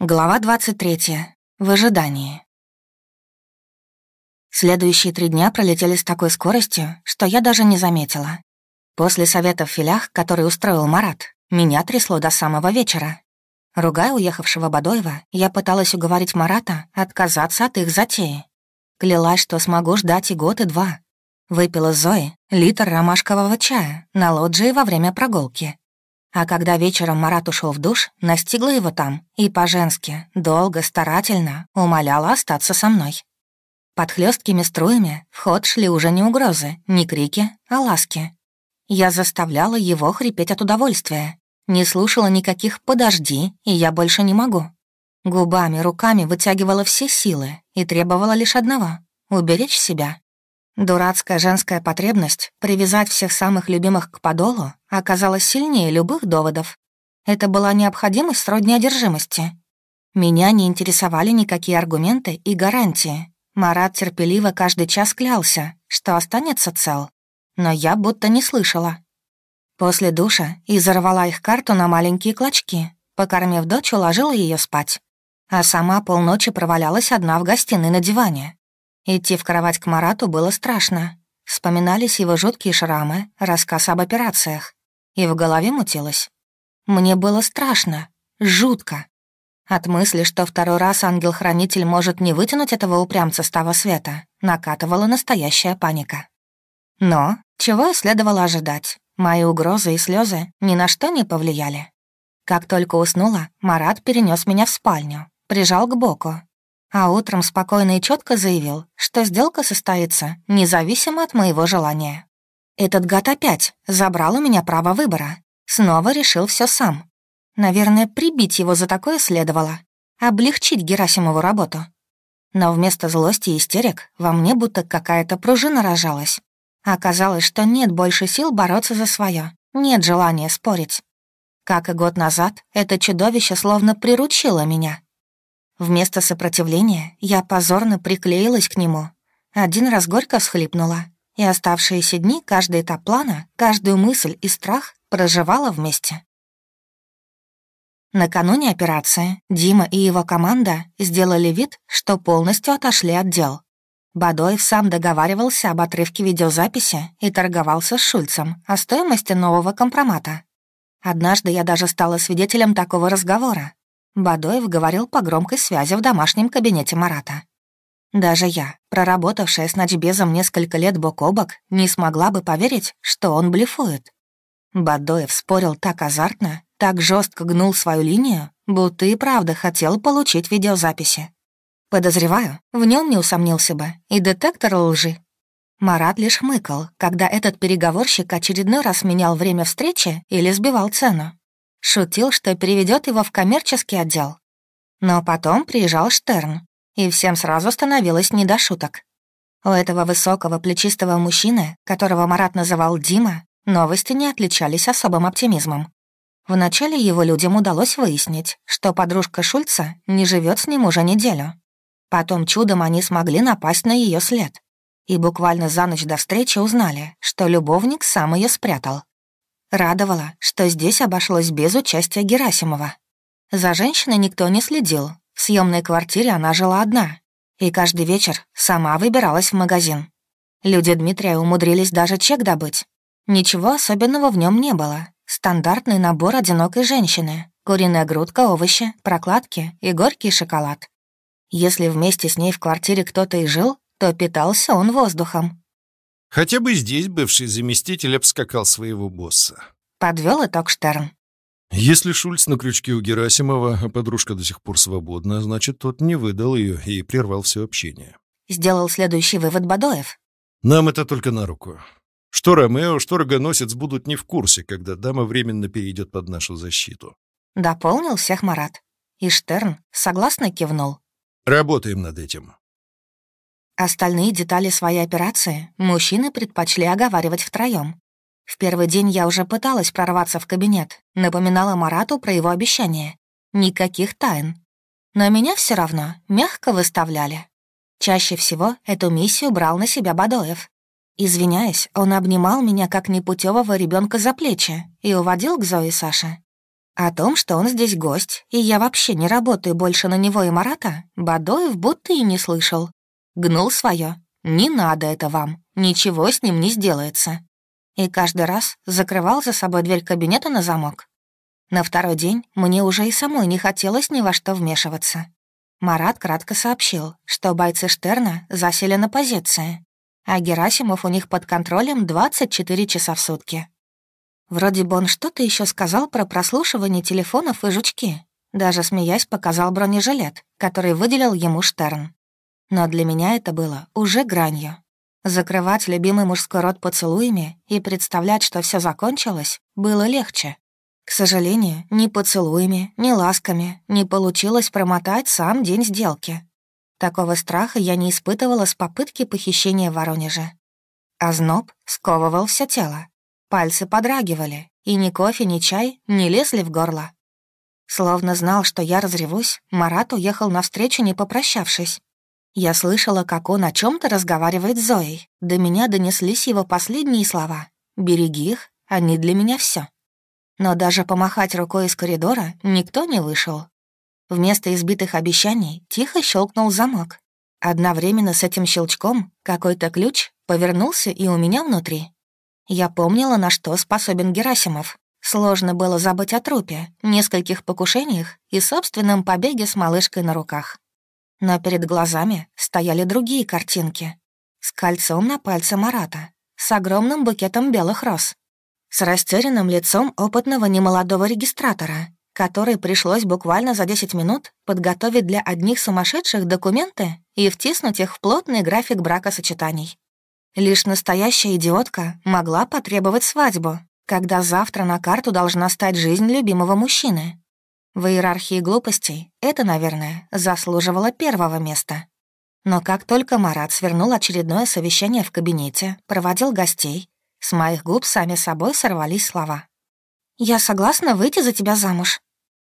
Глава 23. В ожидании. Следующие три дня пролетели с такой скоростью, что я даже не заметила. После совета в филях, который устроил Марат, меня трясло до самого вечера. Ругая уехавшего Бадоева, я пыталась уговорить Марата отказаться от их затеи. Клялась, что смогу ждать и год, и два. Выпила Зои литр ромашкового чая на лоджии во время прогулки. А когда вечером Марат ушел в душ, настигла его там и по-женски, долго, старательно умоляла остаться со мной. Под хлесткими струями в ход шли уже не угрозы, не крики, а ласки. Я заставляла его хрипеть от удовольствия, не слушала никаких «подожди», и я больше не могу. Губами, руками вытягивала все силы и требовала лишь одного — уберечь себя. Дурацкая женская потребность привязать всех самых любимых к подолу оказалась сильнее любых доводов. Это была необходимость сродни одержимости. Меня не интересовали никакие аргументы и гарантии. Марат терпеливо каждый час клялся, что останется цел. Но я будто не слышала. После душа изорвала их карту на маленькие клочки, покормив дочь, уложила ее спать. А сама полночи провалялась одна в гостиной на диване, Идти в кровать к Марату было страшно. Вспоминались его жуткие шрамы, рассказ об операциях. И в голове мутилось. Мне было страшно, жутко. От мысли, что второй раз ангел-хранитель может не вытянуть этого упрямца с того света, накатывала настоящая паника. Но чего и следовало ожидать. Мои угрозы и слезы ни на что не повлияли. Как только уснула, Марат перенес меня в спальню, прижал к боку, а утром спокойно и четко заявил, что сделка состоится независимо от моего желания. Этот гад опять забрал у меня право выбора. Снова решил все сам. Наверное, прибить его за такое следовало. Облегчить Герасимову работу. Но вместо злости и истерик во мне будто какая-то пружина рожалась. Оказалось, что нет больше сил бороться за свое, нет желания спорить. Как и год назад, это чудовище словно приручило меня, Вместо сопротивления я позорно приклеилась к нему. Один раз горько всхлипнула, и оставшиеся дни каждый этап плана, каждую мысль и страх проживала вместе. Накануне операции Дима и его команда сделали вид, что полностью отошли от дел. Бадоев сам договаривался об отрывке видеозаписи и торговался с Шульцем о стоимости нового компромата. Однажды я даже стала свидетелем такого разговора, Бадоев говорил по громкой связи в домашнем кабинете Марата. Даже я, проработавшая с ночбезом несколько лет бок о бок, не смогла бы поверить, что он блефует. Бадоев спорил так азартно, так жестко гнул свою линию, будто и правда хотел получить видеозаписи. Подозреваю, в нем не усомнился бы и детектор лжи. Марат лишь хмыкал, когда этот переговорщик очередной раз менял время встречи или сбивал цену. Шутил, что переведет его в коммерческий отдел. Но потом приезжал Штерн, и всем сразу становилось не до шуток. У этого высокого плечистого мужчины, которого Марат называл Дима, новости не отличались особым оптимизмом. Вначале его людям удалось выяснить, что подружка Шульца не живет с ним уже неделю. Потом чудом они смогли напасть на ее след. И буквально за ночь до встречи узнали, что любовник сам ее спрятал. Радовало, что здесь обошлось без участия Герасимова. За женщиной никто не следил. В съемной квартире она жила одна. И каждый вечер сама выбиралась в магазин. Люди Дмитрия умудрились даже чек добыть. Ничего особенного в нем не было. Стандартный набор одинокой женщины. Куриная грудка, овощи, прокладки и горький шоколад. Если вместе с ней в квартире кто-то и жил, то питался он воздухом. Хотя бы здесь бывший заместитель обскакал своего босса. Подвел итог Штерн. Если Шульц на крючке у Герасимова, а подружка до сих пор свободна, значит, тот не выдал ее и прервал все общение. Сделал следующий вывод Бадоев. Нам это только на руку. Что Ромео, что Рогоносец будут не в курсе, когда дама временно перейдет под нашу защиту. Дополнил всех Марат. И Штерн согласно кивнул. Работаем над этим. Остальные детали своей операции мужчины предпочли оговаривать втроем. В первый день я уже пыталась прорваться в кабинет, напоминала Марату про его обещание. Никаких тайн. Но меня все равно мягко выставляли. Чаще всего эту миссию брал на себя Бадоев. Извиняясь, он обнимал меня как непутевого ребенка за плечи и уводил к Зое Саше. О том, что он здесь гость, и я вообще не работаю больше на него и Марата, Бадоев будто и не слышал. Гнул свое. «Не надо это вам, ничего с ним не сделается». И каждый раз закрывал за собой дверь кабинета на замок. На второй день мне уже и самой не хотелось ни во что вмешиваться. Марат кратко сообщил, что бойцы Штерна засели на позиции, а Герасимов у них под контролем 24 часа в сутки. Вроде бы он что-то еще сказал про прослушивание телефонов и жучки. Даже смеясь, показал бронежилет, который выделил ему Штерн. Но для меня это было уже гранью. Закрывать любимый мужской рот поцелуями и представлять, что все закончилось, было легче. К сожалению, ни поцелуями, ни ласками не получилось промотать сам день сделки. Такого страха я не испытывала с попытки похищения в Воронеже. Озноб сковывал все тело, Пальцы подрагивали, и ни кофе, ни чай не лезли в горло. Словно знал, что я разревусь, Марат уехал навстречу, не попрощавшись. Я слышала, как он о чем то разговаривает с Зоей. До меня донеслись его последние слова. «Береги их, они для меня все. Но даже помахать рукой из коридора никто не вышел. Вместо избитых обещаний тихо щелкнул замок. Одновременно с этим щелчком какой-то ключ повернулся и у меня внутри. Я помнила, на что способен Герасимов. Сложно было забыть о трупе, нескольких покушениях и собственном побеге с малышкой на руках. Но перед глазами стояли другие картинки. С кольцом на пальце Марата, с огромным букетом белых роз, с растерянным лицом опытного немолодого регистратора, который пришлось буквально за 10 минут подготовить для одних сумасшедших документы и втиснуть их в плотный график бракосочетаний. Лишь настоящая идиотка могла потребовать свадьбу, когда завтра на карту должна стать жизнь любимого мужчины. В иерархии глупостей это, наверное, заслуживало первого места. Но как только Марат свернул очередное совещание в кабинете, проводил гостей, с моих губ сами собой сорвались слова. «Я согласна выйти за тебя замуж».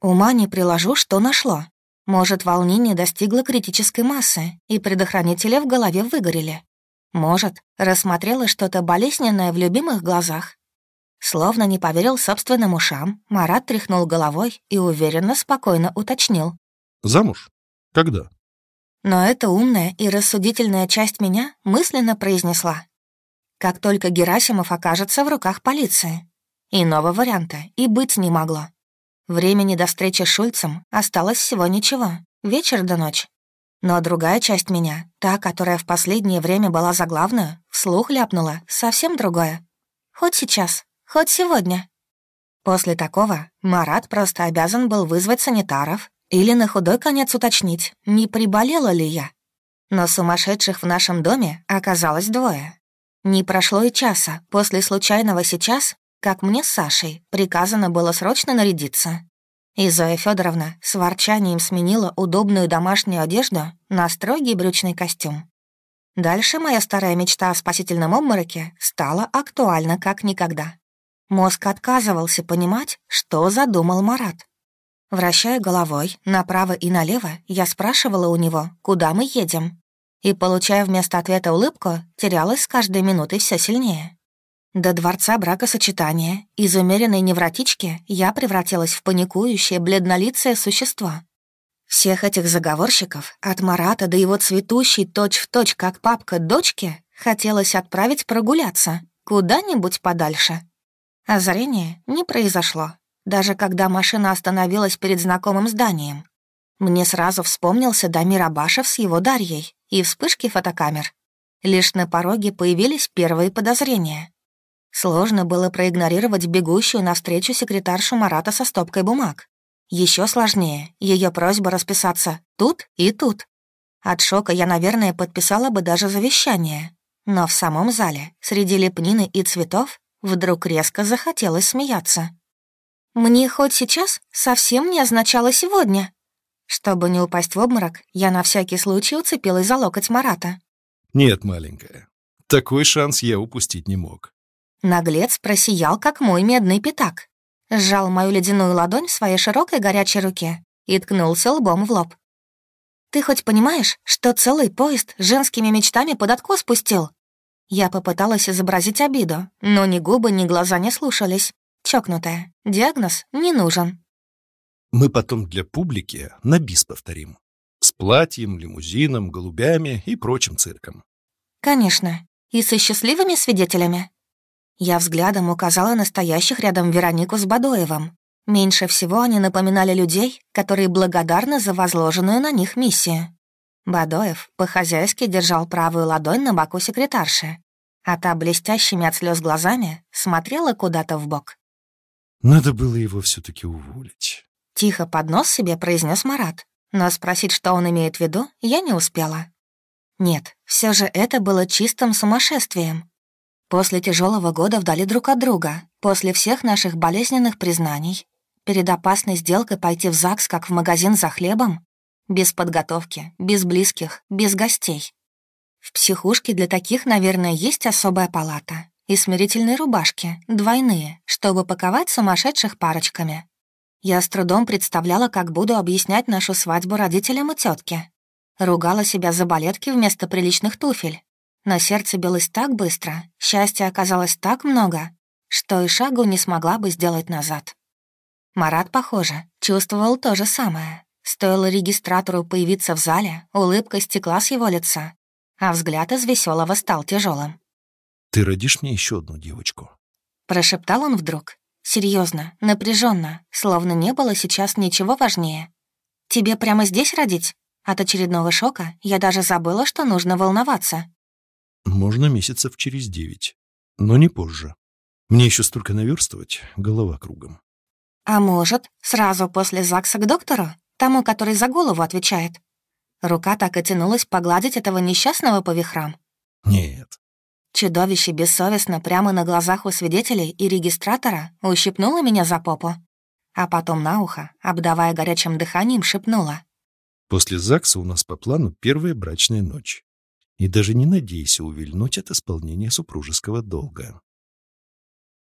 Ума не приложу, что нашло. Может, волнение достигло критической массы, и предохранители в голове выгорели. Может, рассмотрела что-то болезненное в любимых глазах. Словно не поверил собственным ушам, Марат тряхнул головой и уверенно, спокойно уточнил. «Замуж? Когда?» Но эта умная и рассудительная часть меня мысленно произнесла. Как только Герасимов окажется в руках полиции. Иного варианта и быть не могло. Времени до встречи с Шульцем осталось всего ничего, вечер до ночи. Но другая часть меня, та, которая в последнее время была заглавную, вслух ляпнула совсем другое. Хоть сейчас, хоть сегодня. После такого Марат просто обязан был вызвать санитаров или на худой конец уточнить, не приболела ли я. Но сумасшедших в нашем доме оказалось двое. Не прошло и часа после случайного сейчас, как мне с Сашей приказано было срочно нарядиться. И Зоя Федоровна с ворчанием сменила удобную домашнюю одежду на строгий брючный костюм. Дальше моя старая мечта о спасительном обмороке стала актуальна как никогда. Мозг отказывался понимать, что задумал Марат. Вращая головой направо и налево, я спрашивала у него, куда мы едем. И, получая вместо ответа улыбку, терялась с каждой минутой все сильнее. До дворца бракосочетания из умеренной невротички я превратилась в паникующее, бледнолицее существо. Всех этих заговорщиков, от Марата до его цветущей точь-в-точь, точь, как папка, дочки, хотелось отправить прогуляться куда-нибудь подальше. Озарение не произошло, даже когда машина остановилась перед знакомым зданием. Мне сразу вспомнился Дамир Абашев с его Дарьей и вспышки фотокамер. Лишь на пороге появились первые подозрения. Сложно было проигнорировать бегущую навстречу секретаршу Марата со стопкой бумаг. Еще сложнее ее просьба расписаться тут и тут. От шока я, наверное, подписала бы даже завещание. Но в самом зале, среди лепнины и цветов, вдруг резко захотелось смеяться. «Мне хоть сейчас совсем не означало сегодня». Чтобы не упасть в обморок, я на всякий случай уцепилась за локоть Марата. «Нет, маленькая, такой шанс я упустить не мог. Наглец просиял, как мой медный пятак. Сжал мою ледяную ладонь в своей широкой горячей руке и ткнулся лбом в лоб. «Ты хоть понимаешь, что целый поезд женскими мечтами под откос пустил?» Я попыталась изобразить обиду, но ни губы, ни глаза не слушались. Чокнутая. Диагноз не нужен. Мы потом для публики на бис повторим. С платьем, лимузином, голубями и прочим цирком. Конечно. И со счастливыми свидетелями. Я взглядом указала настоящих рядом Веронику с Бадоевым. Меньше всего они напоминали людей, которые благодарны за возложенную на них миссию. Бадоев по-хозяйски держал правую ладонь на боку секретарши, а та блестящими от слез глазами смотрела куда-то в бок. Надо было его все таки уволить. Тихо под нос себе произнес Марат, но спросить, что он имеет в виду, я не успела. Нет, все же это было чистым сумасшествием. После тяжелого года вдали друг от друга, после всех наших болезненных признаний, перед опасной сделкой пойти в ЗАГС, как в магазин за хлебом, без подготовки, без близких, без гостей. В психушке для таких, наверное, есть особая палата и смирительные рубашки, двойные, чтобы паковать сумасшедших парочками. Я с трудом представляла, как буду объяснять нашу свадьбу родителям и тетке. Ругала себя за балетки вместо приличных туфель. Но сердце билось так быстро, счастья оказалось так много, что и шагу не смогла бы сделать назад. Марат, похоже, чувствовал то же самое. Стоило регистратору появиться в зале, улыбка стекла с его лица, а взгляд из веселого стал тяжелым. «Ты родишь мне еще одну девочку?» Прошептал он вдруг, Серьезно, напряженно, словно не было сейчас ничего важнее. Тебе прямо здесь родить? От очередного шока я даже забыла, что нужно волноваться. Можно месяцев через девять, но не позже. Мне еще столько наверстывать, голова кругом. А может, сразу после ЗАГСа к доктору, тому, который за голову отвечает? Рука так и тянулась погладить этого несчастного по вихрам. Нет, Чудовище бессовестно прямо на глазах у свидетелей и регистратора ущипнуло меня за попу, а потом на ухо, обдавая горячим дыханием, шепнула. «После ЗАГСа у нас по плану первая брачная ночь. И даже не надейся увильнуть от исполнения супружеского долга».